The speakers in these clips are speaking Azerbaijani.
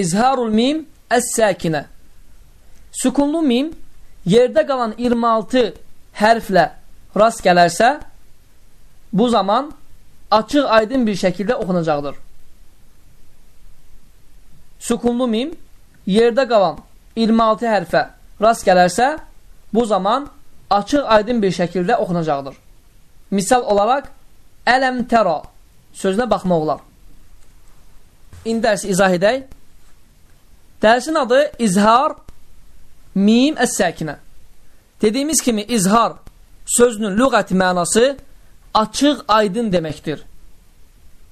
İzharul mim əs-səkinə. Sükunlu mim yerdə qalan 26 hərflə rast gələrsə, bu zaman açıq aydın bir şəkildə oxunacaqdır. Sükunlu mim yerdə qalan 26 hərfə rast gələrsə, bu zaman açıq aydın bir şəkildə oxunacaqdır. Misal olaraq, ələm təra sözünə baxmaq olar. İndi dərsi izah edək. Dərsin adı İzhar Mim Əs-Səkinə. Dediyimiz kimi izhar sözünün lüğəti mənası açıq, aydın deməkdir.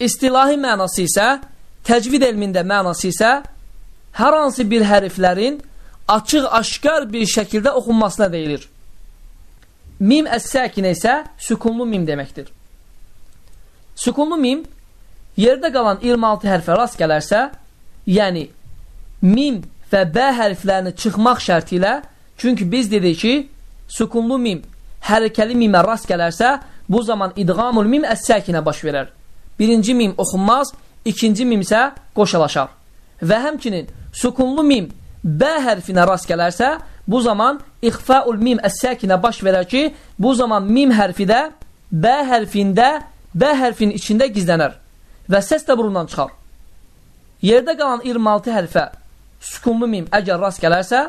İstilahi mənası isə, təcvid elmində mənası isə hər hansı bir hərflərin açıq, aşkar bir şəkildə oxunmasına deyilir. Mim əs-səkinə isə sükunlu mim deməkdir. Sükunlu mim yerdə qalan 26 hərfə rast gələrsə, yəni mim və bə hərflərini çıxmaq şərti ilə, çünki biz dedik ki, sükunlu mim hərəkəli mimə rast gələrsə, bu zaman idğamul mim əs-səkinə baş verər. Birinci mim oxunmaz, ikinci mim isə qoşalaşar. Və həmçinin sükunlu mim bə hərfinə rast gələrsə, bu zaman ixfaul mim əs-səkinə baş verər ki, bu zaman mim hərfi də bə hərfində, bə hərfin içində gizlənər və səs də burundan çıxar. Yerdə qalan 26 hərfə sükunlu mim əgər rast gələrsə,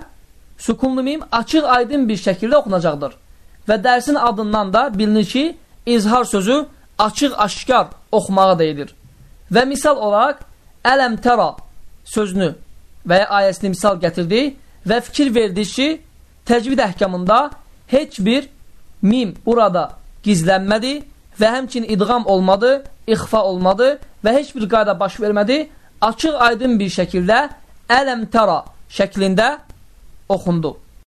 sükunlu mim açıq aydın bir şəkildə oxunacaqdır. Və dərsin adından da bilinir ki, izhar sözü açıq-aşkar oxumağa deyilir. Və misal olaraq, ələm təra sözünü və ya ayəsini misal gətirdi və fikir verdi ki, təcvid əhkamında heç bir mim burada gizlənmədi və həmçin idğam olmadı, ixfa olmadı və heç bir qayda baş vermədi. Açıq aydın bir şəkildə ələm təra şəklində oxundu.